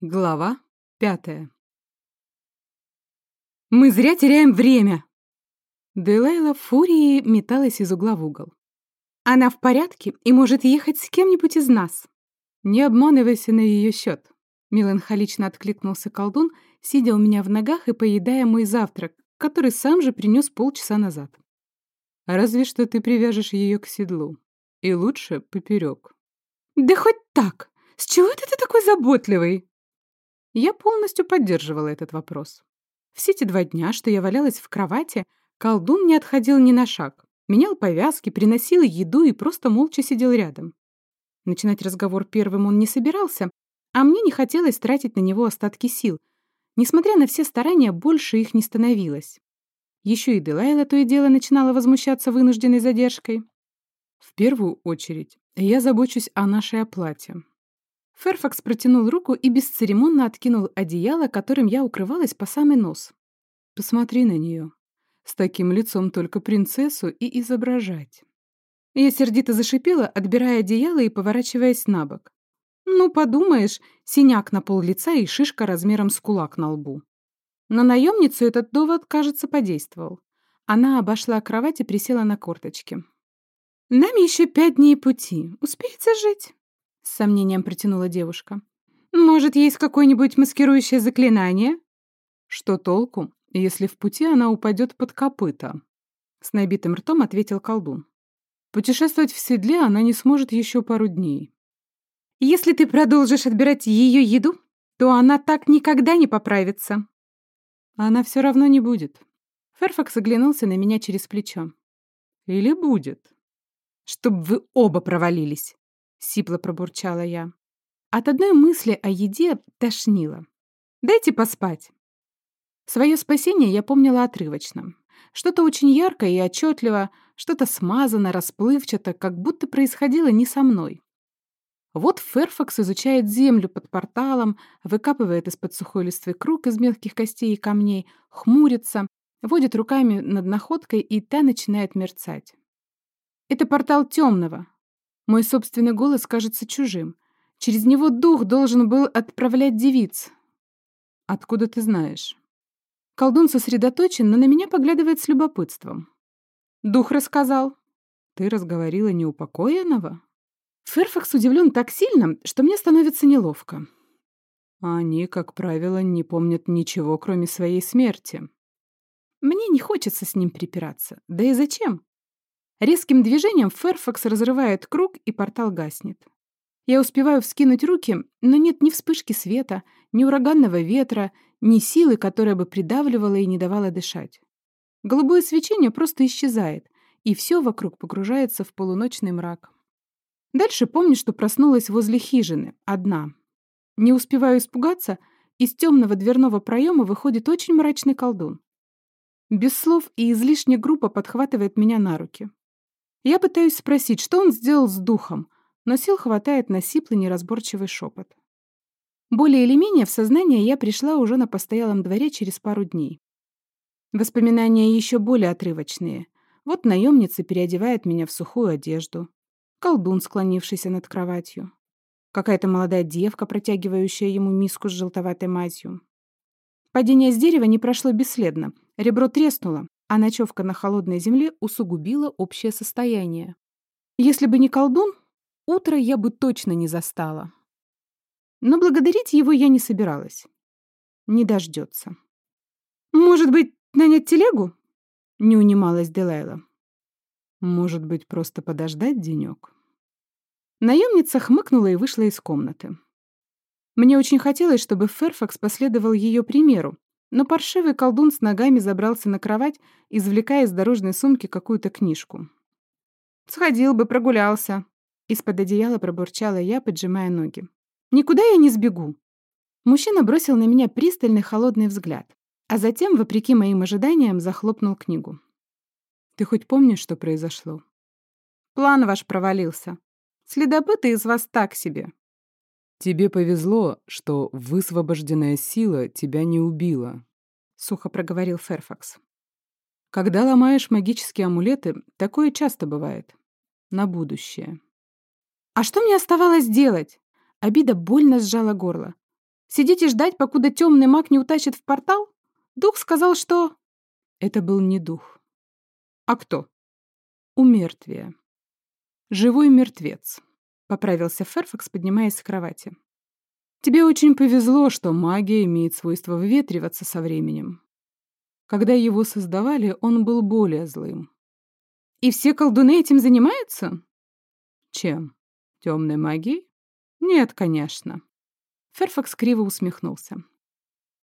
Глава пятая. «Мы зря теряем время!» Делайла в фурии металась из угла в угол. «Она в порядке и может ехать с кем-нибудь из нас!» «Не обманывайся на ее счет!» Меланхолично откликнулся колдун, сидя у меня в ногах и поедая мой завтрак, который сам же принес полчаса назад. «Разве что ты привяжешь ее к седлу. И лучше поперек. «Да хоть так! С чего это ты такой заботливый?» Я полностью поддерживала этот вопрос. Все эти два дня, что я валялась в кровати, колдун не отходил ни на шаг. Менял повязки, приносил еду и просто молча сидел рядом. Начинать разговор первым он не собирался, а мне не хотелось тратить на него остатки сил. Несмотря на все старания, больше их не становилось. Еще и Делайла то и дело начинала возмущаться вынужденной задержкой. В первую очередь, я забочусь о нашей оплате. Ферфакс протянул руку и бесцеремонно откинул одеяло, которым я укрывалась по самый нос. «Посмотри на нее. С таким лицом только принцессу и изображать». Я сердито зашипела, отбирая одеяло и поворачиваясь на бок. Ну, подумаешь, синяк на пол лица и шишка размером с кулак на лбу. На наемницу этот довод, кажется, подействовал. Она обошла кровать и присела на корточки. «Нам еще пять дней пути. Успеется жить?» С сомнением протянула девушка. «Может, есть какое-нибудь маскирующее заклинание?» «Что толку, если в пути она упадет под копыта?» С набитым ртом ответил колдун. «Путешествовать в седле она не сможет еще пару дней». «Если ты продолжишь отбирать ее еду, то она так никогда не поправится». «Она все равно не будет». Ферфакс оглянулся на меня через плечо. «Или будет?» «Чтоб вы оба провалились!» — сипло пробурчала я. От одной мысли о еде тошнило. «Дайте поспать». Свое спасение я помнила отрывочно. Что-то очень яркое и отчетливо, что-то смазано, расплывчато, как будто происходило не со мной. Вот Ферфакс изучает землю под порталом, выкапывает из-под сухой листвы круг из мелких костей и камней, хмурится, водит руками над находкой, и та начинает мерцать. Это портал темного, мой собственный голос кажется чужим. Через него дух должен был отправлять девиц. Откуда ты знаешь? Колдун сосредоточен, но на меня поглядывает с любопытством. Дух рассказал. Ты разговорила неупокоенного? Ферфакс удивлен так сильно, что мне становится неловко. Они, как правило, не помнят ничего, кроме своей смерти. Мне не хочется с ним припираться. Да и зачем? Резким движением Ферфакс разрывает круг, и портал гаснет. Я успеваю вскинуть руки, но нет ни вспышки света, ни ураганного ветра, ни силы, которая бы придавливала и не давала дышать. Голубое свечение просто исчезает, и все вокруг погружается в полуночный мрак. Дальше помню, что проснулась возле хижины, одна. Не успеваю испугаться, из темного дверного проема выходит очень мрачный колдун. Без слов и излишне группа подхватывает меня на руки. Я пытаюсь спросить, что он сделал с духом, но сил хватает на сиплый неразборчивый шепот. Более или менее в сознание я пришла уже на постоялом дворе через пару дней. Воспоминания еще более отрывочные. Вот наемница переодевает меня в сухую одежду. Колдун, склонившийся над кроватью. Какая-то молодая девка, протягивающая ему миску с желтоватой мазью. Падение с дерева не прошло бесследно. Ребро треснуло, а ночевка на холодной земле усугубила общее состояние. Если бы не колдун, утро я бы точно не застала. Но благодарить его я не собиралась. Не дождется. «Может быть, нанять телегу?» — не унималась Делайла. «Может быть, просто подождать денек?» Наемница хмыкнула и вышла из комнаты. Мне очень хотелось, чтобы Ферфакс последовал ее примеру, но паршивый колдун с ногами забрался на кровать, извлекая из дорожной сумки какую-то книжку. «Сходил бы, прогулялся», — из-под одеяла пробурчала я, поджимая ноги. «Никуда я не сбегу». Мужчина бросил на меня пристальный холодный взгляд, а затем, вопреки моим ожиданиям, захлопнул книгу. «Ты хоть помнишь, что произошло?» «План ваш провалился. Следопыты из вас так себе. «Тебе повезло, что высвобожденная сила тебя не убила», — сухо проговорил Ферфакс. «Когда ломаешь магические амулеты, такое часто бывает. На будущее». «А что мне оставалось делать?» Обида больно сжала горло. Сидеть и ждать, покуда темный маг не утащит в портал? Дух сказал, что... Это был не дух. А кто? Умертвие. Живой мертвец, поправился Ферфакс, поднимаясь с кровати. Тебе очень повезло, что магия имеет свойство выветриваться со временем. Когда его создавали, он был более злым. И все колдуны этим занимаются? Чем? Темной магией? Нет, конечно. Ферфакс криво усмехнулся.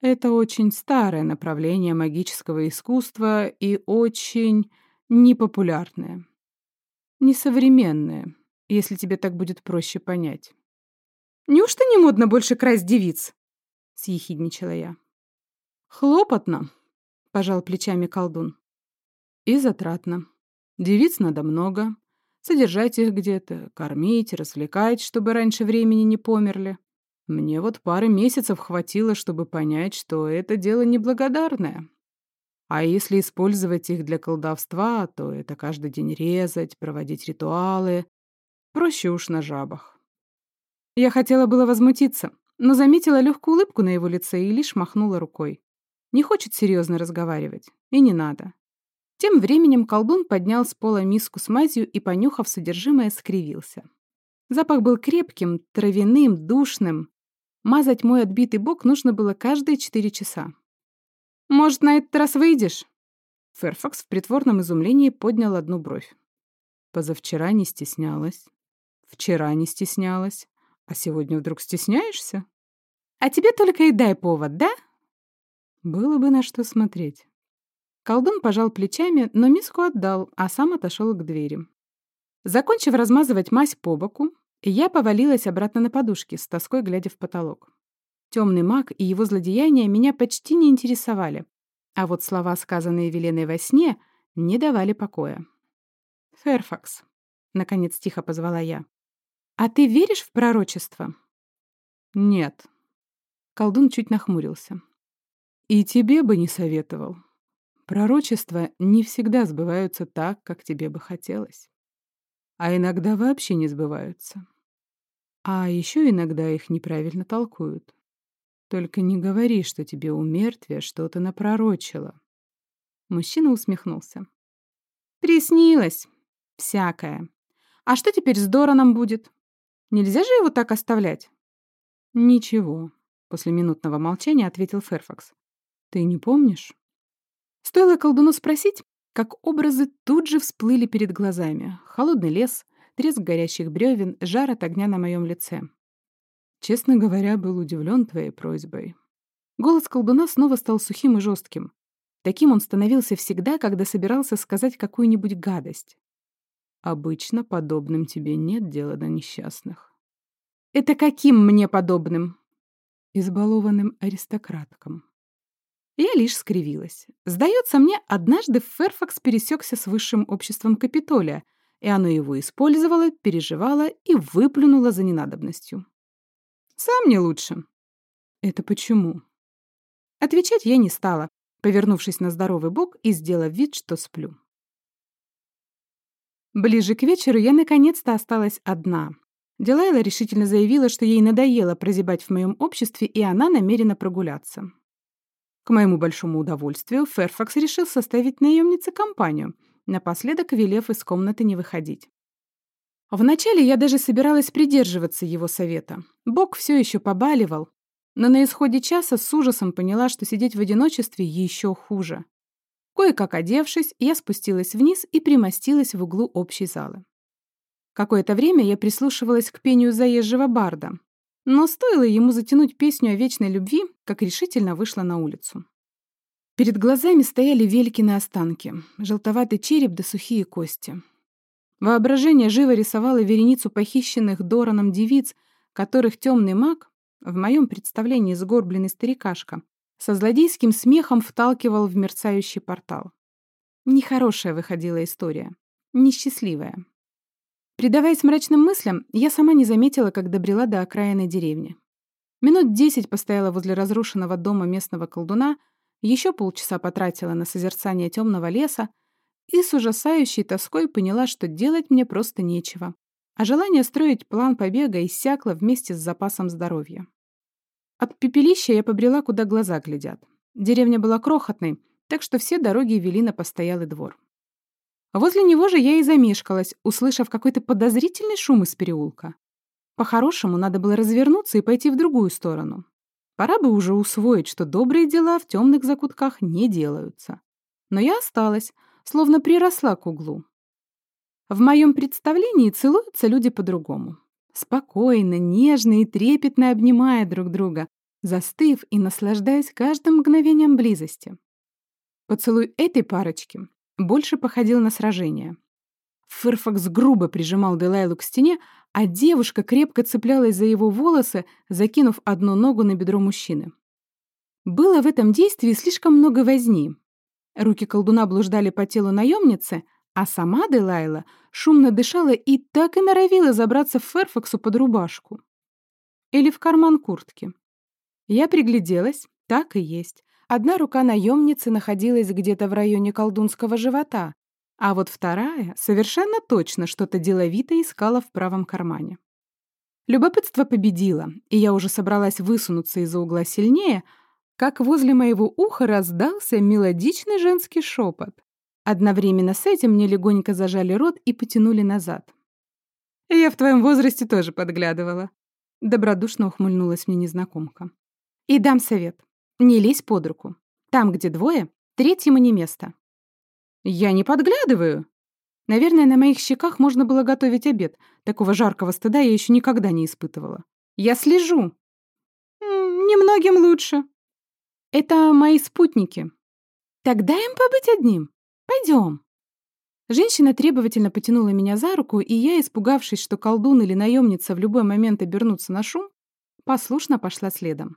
Это очень старое направление магического искусства и очень непопулярное. Несовременное, если тебе так будет проще понять. «Неужто не модно больше красть девиц?» — съехидничала я. «Хлопотно», — пожал плечами колдун. «И затратно. Девиц надо много. Содержать их где-то, кормить, развлекать, чтобы раньше времени не померли. Мне вот пары месяцев хватило, чтобы понять, что это дело неблагодарное. А если использовать их для колдовства, то это каждый день резать, проводить ритуалы. Проще уж на жабах. Я хотела было возмутиться, но заметила легкую улыбку на его лице и лишь махнула рукой. Не хочет серьезно разговаривать. И не надо. Тем временем колдун поднял с пола миску с мазью и, понюхав содержимое, скривился. Запах был крепким, травяным, душным. Мазать мой отбитый бок нужно было каждые четыре часа. «Может, на этот раз выйдешь?» Ферфакс в притворном изумлении поднял одну бровь. Позавчера не стеснялась. Вчера не стеснялась. А сегодня вдруг стесняешься? А тебе только и дай повод, да? Было бы на что смотреть. Колдун пожал плечами, но миску отдал, а сам отошел к двери. Закончив размазывать мазь по боку, я повалилась обратно на подушки, с тоской глядя в потолок. Темный маг и его злодеяния меня почти не интересовали, а вот слова, сказанные Веленой во сне, не давали покоя. «Ферфакс», — наконец тихо позвала я. «А ты веришь в пророчество?» «Нет». Колдун чуть нахмурился. «И тебе бы не советовал. Пророчества не всегда сбываются так, как тебе бы хотелось. А иногда вообще не сбываются. А еще иногда их неправильно толкуют. Только не говори, что тебе у мертвия что-то напророчило». Мужчина усмехнулся. «Приснилось. Всякое. А что теперь с Дораном будет? Нельзя же его так оставлять?» «Ничего», — после минутного молчания ответил Ферфакс. «Ты не помнишь?» Стоило колдуну спросить, как образы тут же всплыли перед глазами. Холодный лес, треск горящих бревен, жар от огня на моем лице. Честно говоря, был удивлен твоей просьбой. Голос колдуна снова стал сухим и жестким. Таким он становился всегда, когда собирался сказать какую-нибудь гадость. Обычно подобным тебе нет дела до несчастных. Это каким мне подобным? Избалованным аристократкам. Я лишь скривилась. Сдается мне, однажды Ферфакс пересекся с высшим обществом Капитолия, и оно его использовало, переживало и выплюнуло за ненадобностью. Сам не лучше. Это почему? Отвечать я не стала, повернувшись на здоровый бок и сделав вид, что сплю. Ближе к вечеру я наконец-то осталась одна. Делайла решительно заявила, что ей надоело прозябать в моем обществе, и она намерена прогуляться. К моему большому удовольствию, Ферфакс решил составить наемнице компанию, напоследок велев из комнаты не выходить. Вначале я даже собиралась придерживаться его совета. Бог все еще побаливал, но на исходе часа с ужасом поняла, что сидеть в одиночестве еще хуже. Кое-как одевшись, я спустилась вниз и примостилась в углу общей залы. Какое-то время я прислушивалась к пению заезжего барда, но стоило ему затянуть песню о вечной любви, как решительно вышла на улицу. Перед глазами стояли Велькины останки, желтоватый череп да сухие кости. Воображение живо рисовало вереницу похищенных Дораном девиц, которых темный маг, в моем представлении сгорбленный старикашка, со злодейским смехом вталкивал в мерцающий портал. Нехорошая выходила история. Несчастливая. Предаваясь мрачным мыслям, я сама не заметила, как добрела до окраины деревни. Минут десять постояла возле разрушенного дома местного колдуна, еще полчаса потратила на созерцание темного леса и с ужасающей тоской поняла, что делать мне просто нечего. А желание строить план побега иссякло вместе с запасом здоровья. От пепелища я побрела, куда глаза глядят. Деревня была крохотной, так что все дороги вели на постоялый двор. Возле него же я и замешкалась, услышав какой-то подозрительный шум из переулка. По-хорошему, надо было развернуться и пойти в другую сторону. Пора бы уже усвоить, что добрые дела в темных закутках не делаются. Но я осталась, словно приросла к углу. В моем представлении целуются люди по-другому. Спокойно, нежно и трепетно обнимая друг друга, застыв и наслаждаясь каждым мгновением близости. Поцелуй этой парочки больше походил на сражение. Ферфакс грубо прижимал Делайлу к стене, а девушка крепко цеплялась за его волосы, закинув одну ногу на бедро мужчины. Было в этом действии слишком много возни. Руки колдуна блуждали по телу наемницы, а сама Делайла шумно дышала и так и норовила забраться в Ферфаксу под рубашку. Или в карман куртки. Я пригляделась, так и есть. Одна рука наемницы находилась где-то в районе колдунского живота, а вот вторая совершенно точно что-то деловито искала в правом кармане. Любопытство победило, и я уже собралась высунуться из-за угла сильнее, как возле моего уха раздался мелодичный женский шепот. Одновременно с этим мне легонько зажали рот и потянули назад. «Я в твоем возрасте тоже подглядывала», — добродушно ухмыльнулась мне незнакомка. «И дам совет. Не лезь под руку. Там, где двое, третьему не место». «Я не подглядываю». Наверное, на моих щеках можно было готовить обед. Такого жаркого стыда я еще никогда не испытывала. «Я слежу». «Немногим лучше». «Это мои спутники». «Тогда им побыть одним». Пойдем. Женщина требовательно потянула меня за руку, и я, испугавшись, что колдун или наемница в любой момент обернутся на шум, послушно пошла следом.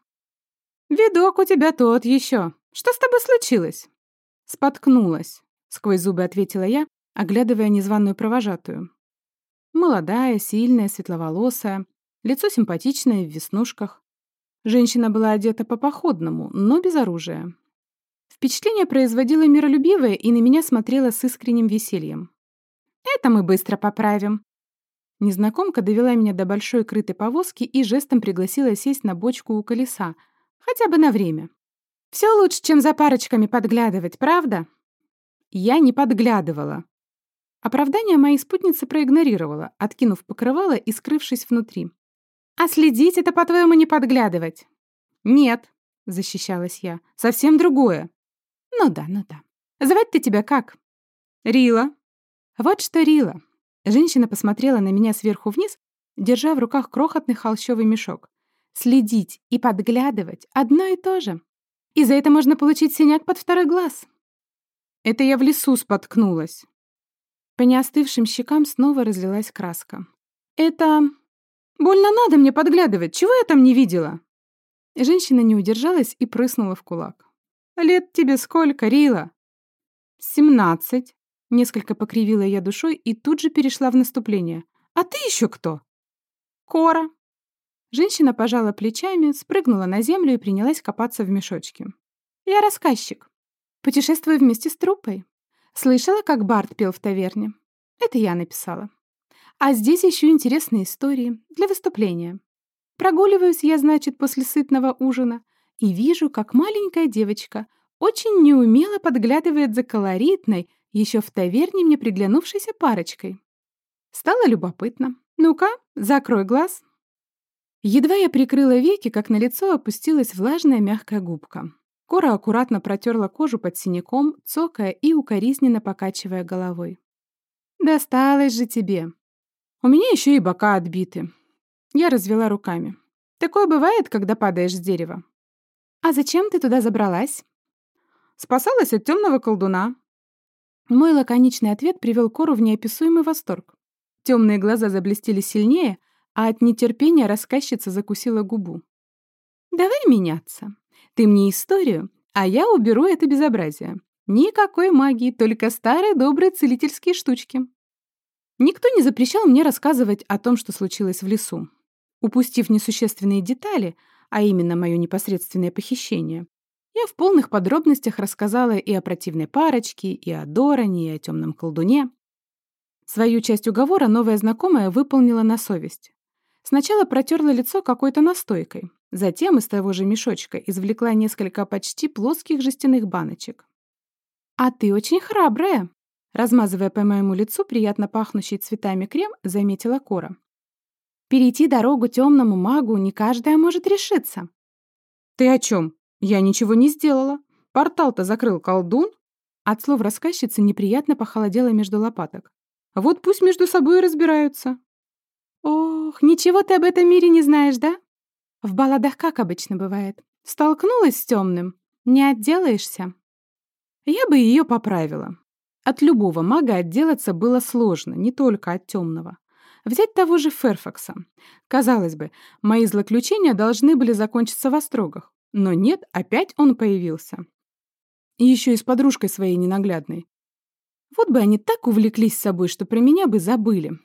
«Видок у тебя тот еще. Что с тобой случилось?» «Споткнулась», — сквозь зубы ответила я, оглядывая незваную провожатую. Молодая, сильная, светловолосая, лицо симпатичное, в веснушках. Женщина была одета по-походному, но без оружия. Впечатление производило миролюбивое и на меня смотрела с искренним весельем. «Это мы быстро поправим». Незнакомка довела меня до большой крытой повозки и жестом пригласила сесть на бочку у колеса, хотя бы на время. «Все лучше, чем за парочками подглядывать, правда?» Я не подглядывала. Оправдание моей спутницы проигнорировала, откинув покрывало и скрывшись внутри. «А следить это, по-твоему, не подглядывать?» «Нет», — защищалась я, — «совсем другое. Ну да, ну да. Звать-то тебя как? Рила. Вот что Рила. Женщина посмотрела на меня сверху вниз, держа в руках крохотный холщовый мешок. Следить и подглядывать — одно и то же. И за это можно получить синяк под второй глаз. Это я в лесу споткнулась. По неостывшим щекам снова разлилась краска. Это... Больно надо мне подглядывать, чего я там не видела? Женщина не удержалась и прыснула в кулак. «Лет тебе сколько, Рила?» «Семнадцать», — несколько покривила я душой и тут же перешла в наступление. «А ты еще кто?» «Кора». Женщина пожала плечами, спрыгнула на землю и принялась копаться в мешочке. «Я рассказчик. Путешествую вместе с труппой. Слышала, как Барт пел в таверне? Это я написала. А здесь еще интересные истории для выступления. Прогуливаюсь я, значит, после сытного ужина и вижу, как маленькая девочка очень неумело подглядывает за колоритной, еще в таверне мне приглянувшейся парочкой. Стало любопытно. «Ну-ка, закрой глаз». Едва я прикрыла веки, как на лицо опустилась влажная мягкая губка. Кора аккуратно протерла кожу под синяком, цокая и укоризненно покачивая головой. «Досталось же тебе. У меня еще и бока отбиты». Я развела руками. «Такое бывает, когда падаешь с дерева. «А зачем ты туда забралась?» «Спасалась от темного колдуна». Мой лаконичный ответ привел Кору в неописуемый восторг. Темные глаза заблестели сильнее, а от нетерпения рассказчица закусила губу. «Давай меняться. Ты мне историю, а я уберу это безобразие. Никакой магии, только старые добрые целительские штучки». Никто не запрещал мне рассказывать о том, что случилось в лесу. Упустив несущественные детали, а именно мое непосредственное похищение, я в полных подробностях рассказала и о противной парочке, и о Доране, и о темном колдуне. Свою часть уговора новая знакомая выполнила на совесть. Сначала протерла лицо какой-то настойкой, затем из того же мешочка извлекла несколько почти плоских жестяных баночек. «А ты очень храбрая!» Размазывая по моему лицу приятно пахнущий цветами крем, заметила Кора. «Перейти дорогу темному магу не каждая может решиться». «Ты о чем? Я ничего не сделала. Портал-то закрыл колдун». От слов рассказчицы неприятно похолодело между лопаток. «Вот пусть между собой и разбираются». «Ох, ничего ты об этом мире не знаешь, да? В балладах как обычно бывает. Столкнулась с темным, не отделаешься». Я бы ее поправила. От любого мага отделаться было сложно, не только от темного. Взять того же Ферфакса. Казалось бы, мои злоключения должны были закончиться в острогах. Но нет, опять он появился. И еще и с подружкой своей ненаглядной. Вот бы они так увлеклись собой, что про меня бы забыли.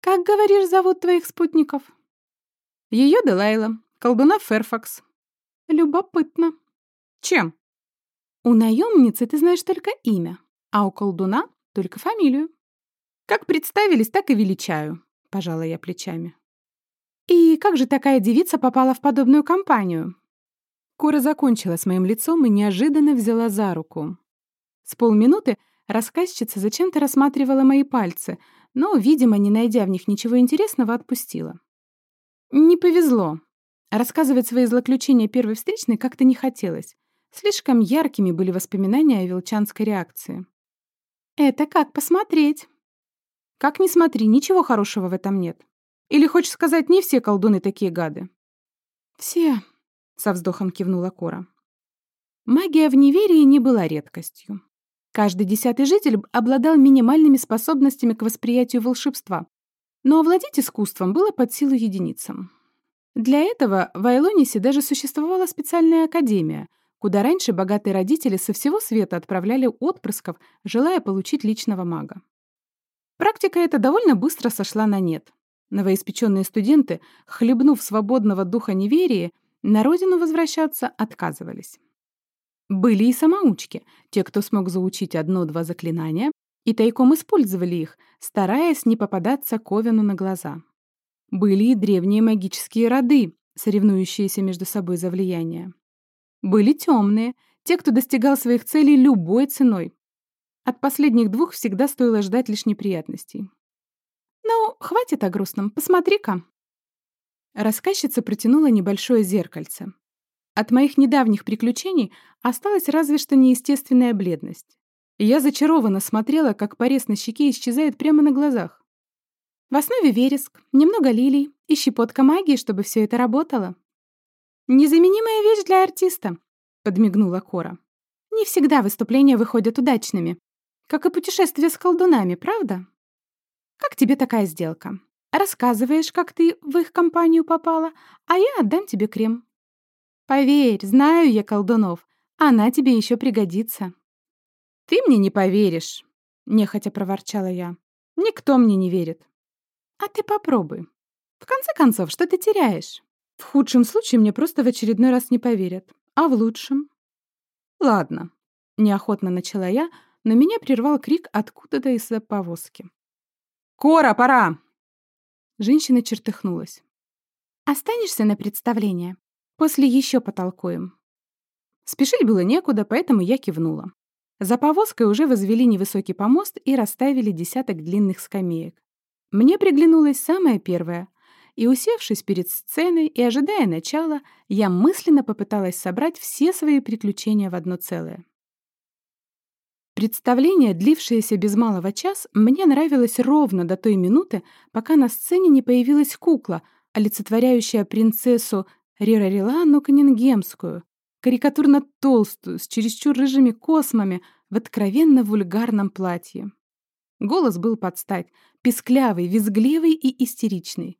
«Как, говоришь, зовут твоих спутников?» Ее Делайла, колдуна Ферфакс. Любопытно. Чем? У наемницы ты знаешь только имя, а у колдуна только фамилию. Как представились, так и величаю, пожала я плечами. И как же такая девица попала в подобную компанию? Кора закончила с моим лицом и неожиданно взяла за руку. С полминуты рассказчица зачем-то рассматривала мои пальцы, но, видимо, не найдя в них ничего интересного, отпустила. Не повезло. Рассказывать свои злоключения первой встречной как-то не хотелось. Слишком яркими были воспоминания о велчанской реакции. «Это как посмотреть?» «Как ни смотри, ничего хорошего в этом нет. Или хочешь сказать, не все колдуны такие гады?» «Все», — со вздохом кивнула Кора. Магия в неверии не была редкостью. Каждый десятый житель обладал минимальными способностями к восприятию волшебства, но овладеть искусством было под силу единицам. Для этого в Айлонисе даже существовала специальная академия, куда раньше богатые родители со всего света отправляли отпрысков, желая получить личного мага. Практика эта довольно быстро сошла на нет. Новоиспеченные студенты, хлебнув свободного духа неверия, на родину возвращаться отказывались. Были и самоучки, те, кто смог заучить одно-два заклинания, и тайком использовали их, стараясь не попадаться Ковину на глаза. Были и древние магические роды, соревнующиеся между собой за влияние. Были темные, те, кто достигал своих целей любой ценой. От последних двух всегда стоило ждать лишь неприятностей. «Ну, хватит о грустном, посмотри-ка». Рассказчица протянула небольшое зеркальце. От моих недавних приключений осталась разве что неестественная бледность. я зачарованно смотрела, как порез на щеке исчезает прямо на глазах. В основе вереск, немного лилий и щепотка магии, чтобы все это работало. «Незаменимая вещь для артиста», — подмигнула Кора. «Не всегда выступления выходят удачными, как и путешествия с колдунами, правда? Как тебе такая сделка? Рассказываешь, как ты в их компанию попала, а я отдам тебе крем. Поверь, знаю я колдунов. Она тебе еще пригодится». «Ты мне не поверишь», — нехотя проворчала я. «Никто мне не верит». «А ты попробуй. В конце концов, что ты теряешь?» «В худшем случае мне просто в очередной раз не поверят. А в лучшем?» «Ладно», — неохотно начала я, но меня прервал крик откуда-то из-за повозки. «Кора, пора!» Женщина чертыхнулась. «Останешься на представление?» После еще потолкуем». Спешить было некуда, поэтому я кивнула. За повозкой уже возвели невысокий помост и расставили десяток длинных скамеек. Мне приглянулась самая первая, и, усевшись перед сценой и ожидая начала, я мысленно попыталась собрать все свои приключения в одно целое. Представление, длившееся без малого час, мне нравилось ровно до той минуты, пока на сцене не появилась кукла, олицетворяющая принцессу Рирарилану Каннингемскую, карикатурно толстую, с чересчур рыжими космами, в откровенно вульгарном платье. Голос был под стать, писклявый, визгливый и истеричный.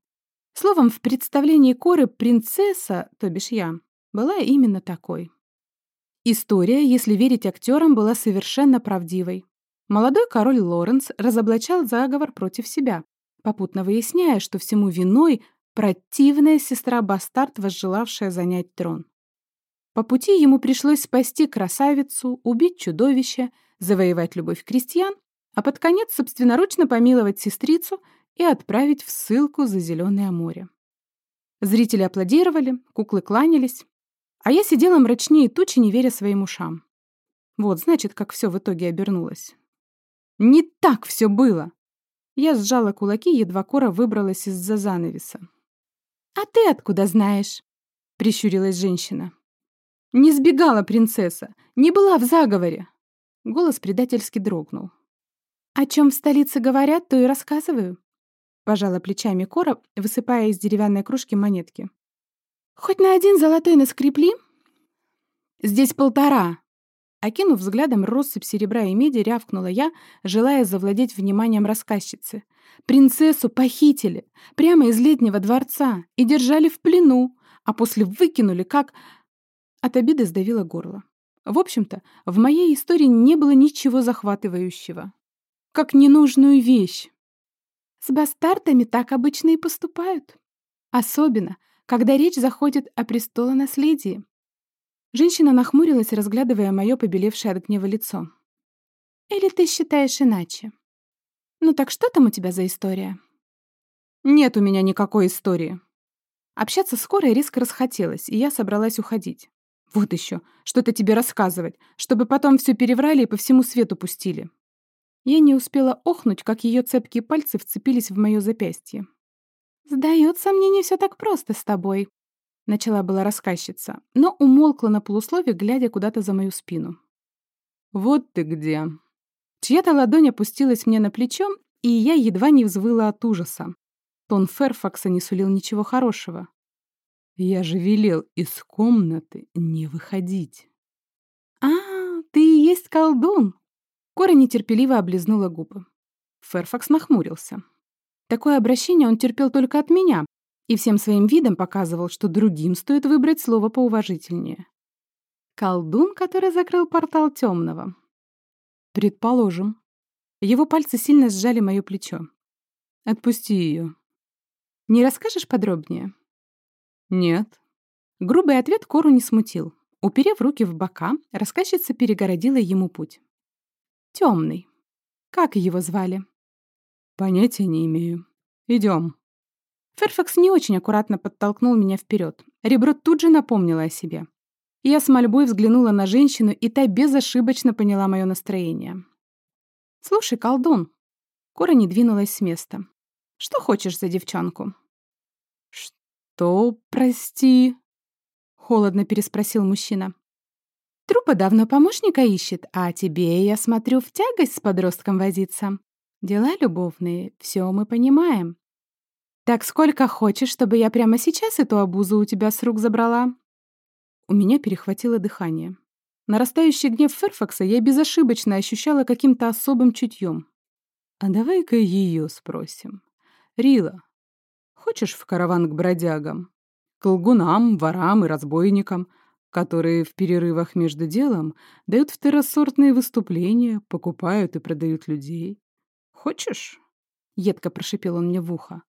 Словом, в представлении Коры принцесса, то бишь я, была именно такой. История, если верить актерам, была совершенно правдивой. Молодой король Лоренс разоблачал заговор против себя, попутно выясняя, что всему виной Противная сестра-бастард, возжелавшая занять трон. По пути ему пришлось спасти красавицу, убить чудовище, завоевать любовь крестьян, а под конец собственноручно помиловать сестрицу и отправить в ссылку за Зеленое море. Зрители аплодировали, куклы кланялись, а я сидела мрачнее тучи, не веря своим ушам. Вот, значит, как все в итоге обернулось. Не так все было. Я сжала кулаки, едва Кора выбралась из-за занавеса. «А ты откуда знаешь?» — прищурилась женщина. «Не сбегала принцесса, не была в заговоре!» Голос предательски дрогнул. «О чем в столице говорят, то и рассказываю», — пожала плечами Кора, высыпая из деревянной кружки монетки. «Хоть на один золотой наскрепли?» «Здесь полтора!» Окинув взглядом россыпь серебра и меди, рявкнула я, желая завладеть вниманием рассказчицы. «Принцессу похитили прямо из летнего дворца и держали в плену, а после выкинули, как...» От обиды сдавило горло. В общем-то, в моей истории не было ничего захватывающего. Как ненужную вещь. С бастардами так обычно и поступают. Особенно, когда речь заходит о престолонаследии. Женщина нахмурилась, разглядывая мое побелевшее от гнева лицо. «Или ты считаешь иначе? Ну так что там у тебя за история?» «Нет у меня никакой истории». Общаться скоро и резко расхотелось, и я собралась уходить. Вот еще, что-то тебе рассказывать, чтобы потом все переврали и по всему свету пустили. Я не успела охнуть, как ее цепкие пальцы вцепились в мое запястье. «Сдается мне не все так просто с тобой», — начала была рассказчица, но умолкла на полуслове, глядя куда-то за мою спину. «Вот ты где!» Чья-то ладонь опустилась мне на плечо, и я едва не взвыла от ужаса. Тон Ферфакса не сулил ничего хорошего. Я же велел из комнаты не выходить. «А, ты и есть колдун!» Кора нетерпеливо облизнула губы. Ферфакс нахмурился. Такое обращение он терпел только от меня и всем своим видом показывал, что другим стоит выбрать слово поуважительнее. Колдун, который закрыл портал темного. Предположим. Его пальцы сильно сжали мое плечо. Отпусти ее. Не расскажешь подробнее? «Нет». Грубый ответ Кору не смутил. Уперев руки в бока, рассказчица перегородила ему путь. «Темный. Как его звали?» «Понятия не имею. Идем». Ферфакс не очень аккуратно подтолкнул меня вперед. Ребро тут же напомнило о себе. Я с мольбой взглянула на женщину, и та безошибочно поняла мое настроение. «Слушай, колдун». Кора не двинулась с места. «Что хочешь за девчонку?» «Что, прости?» — холодно переспросил мужчина. «Трупа давно помощника ищет, а тебе, я смотрю, в тягость с подростком возиться. Дела любовные, все мы понимаем. Так сколько хочешь, чтобы я прямо сейчас эту обузу у тебя с рук забрала?» У меня перехватило дыхание. Нарастающий гнев Ферфакса я безошибочно ощущала каким-то особым чутьем. «А давай-ка ее спросим. Рила, Хочешь в караван к бродягам? К лгунам, ворам и разбойникам, которые в перерывах между делом дают второсортные выступления, покупают и продают людей. Хочешь?» Едко прошипел он мне в ухо.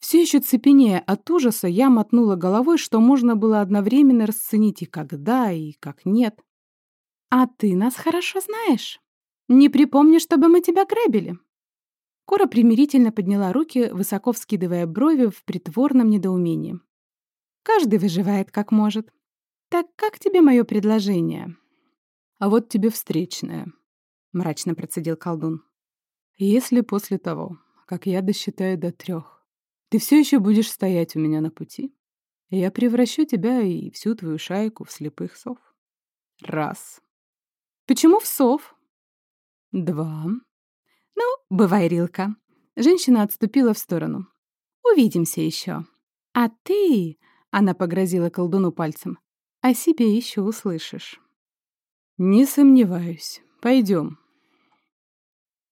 Все еще цепенея от ужаса, я мотнула головой, что можно было одновременно расценить и когда, и как нет. «А ты нас хорошо знаешь. Не припомню, чтобы мы тебя грабили», Кора примирительно подняла руки, высоко вскидывая брови в притворном недоумении. «Каждый выживает как может. Так как тебе мое предложение?» «А вот тебе встречное», — мрачно процедил колдун. «Если после того, как я досчитаю до трех, ты все еще будешь стоять у меня на пути, я превращу тебя и всю твою шайку в слепых сов. Раз. Почему в сов? Два. «Ну, бывай, Рилка». Женщина отступила в сторону. «Увидимся еще». «А ты...» — она погрозила колдуну пальцем. «О себе еще услышишь». «Не сомневаюсь. Пойдем».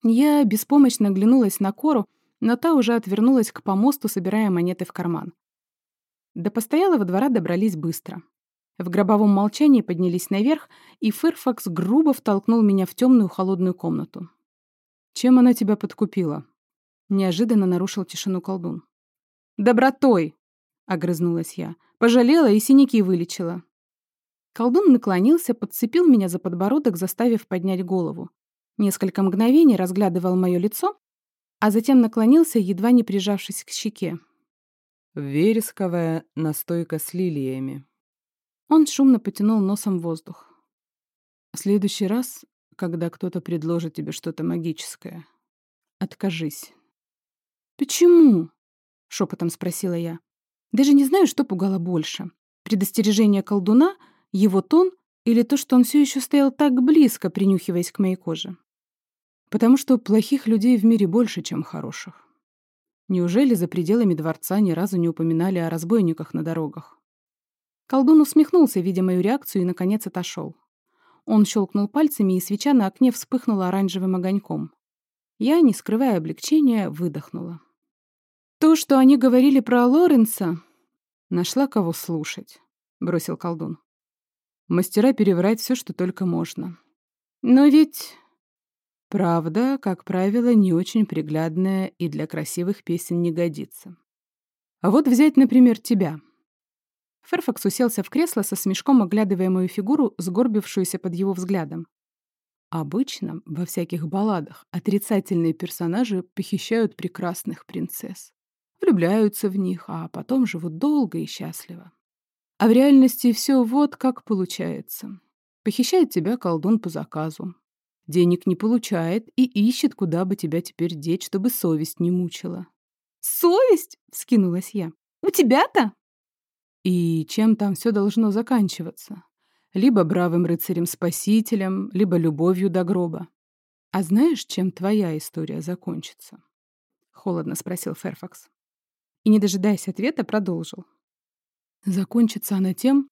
Я беспомощно оглянулась на Кору, но та уже отвернулась к помосту, собирая монеты в карман. До постоялого двора добрались быстро. В гробовом молчании поднялись наверх, и Ферфакс грубо втолкнул меня в темную холодную комнату. «Чем она тебя подкупила?» Неожиданно нарушил тишину колдун. «Добротой!» — огрызнулась я. Пожалела и синяки вылечила. Колдун наклонился, подцепил меня за подбородок, заставив поднять голову. Несколько мгновений разглядывал мое лицо, а затем наклонился, едва не прижавшись к щеке. Вересковая настойка с лилиями. Он шумно потянул носом воздух. В следующий раз, когда кто-то предложит тебе что-то магическое, откажись. «Почему?» — шепотом спросила я. Даже не знаю, что пугало больше. Предостережение колдуна, его тон или то, что он все еще стоял так близко, принюхиваясь к моей коже. Потому что плохих людей в мире больше, чем хороших. Неужели за пределами дворца ни разу не упоминали о разбойниках на дорогах? Колдун усмехнулся, видя мою реакцию, и, наконец, отошел. Он щелкнул пальцами, и свеча на окне вспыхнула оранжевым огоньком. Я, не скрывая облегчения, выдохнула. То, что они говорили про Лоренса, нашла кого слушать, бросил колдун. Мастера переврать все, что только можно. Но ведь Правда, как правило, не очень приглядная и для красивых песен не годится. А вот взять, например, тебя. Ферфакс уселся в кресло со смешком, оглядывая мою фигуру, сгорбившуюся под его взглядом. Обычно во всяких балладах отрицательные персонажи похищают прекрасных принцесс. Влюбляются в них, а потом живут долго и счастливо. А в реальности все вот как получается. Похищает тебя колдун по заказу, Денег не получает и ищет, куда бы тебя теперь деть, чтобы совесть не мучила. «Совесть?» — вскинулась я. «У тебя-то?» И чем там все должно заканчиваться? Либо бравым рыцарем-спасителем, либо любовью до гроба. А знаешь, чем твоя история закончится? Холодно спросил Ферфакс. И, не дожидаясь ответа, продолжил. Закончится она тем,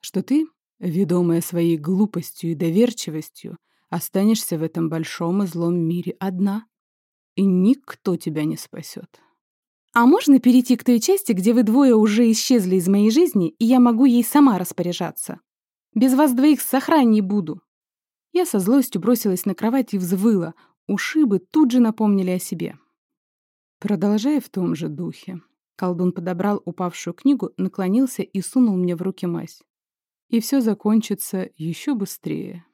что ты, ведомая своей глупостью и доверчивостью, Останешься в этом большом и злом мире одна, и никто тебя не спасет. А можно перейти к той части, где вы двое уже исчезли из моей жизни, и я могу ей сама распоряжаться? Без вас двоих сохранней буду. Я со злостью бросилась на кровать и взвыла. Ушибы тут же напомнили о себе. Продолжая в том же духе. Колдун подобрал упавшую книгу, наклонился и сунул мне в руки мазь. И все закончится еще быстрее.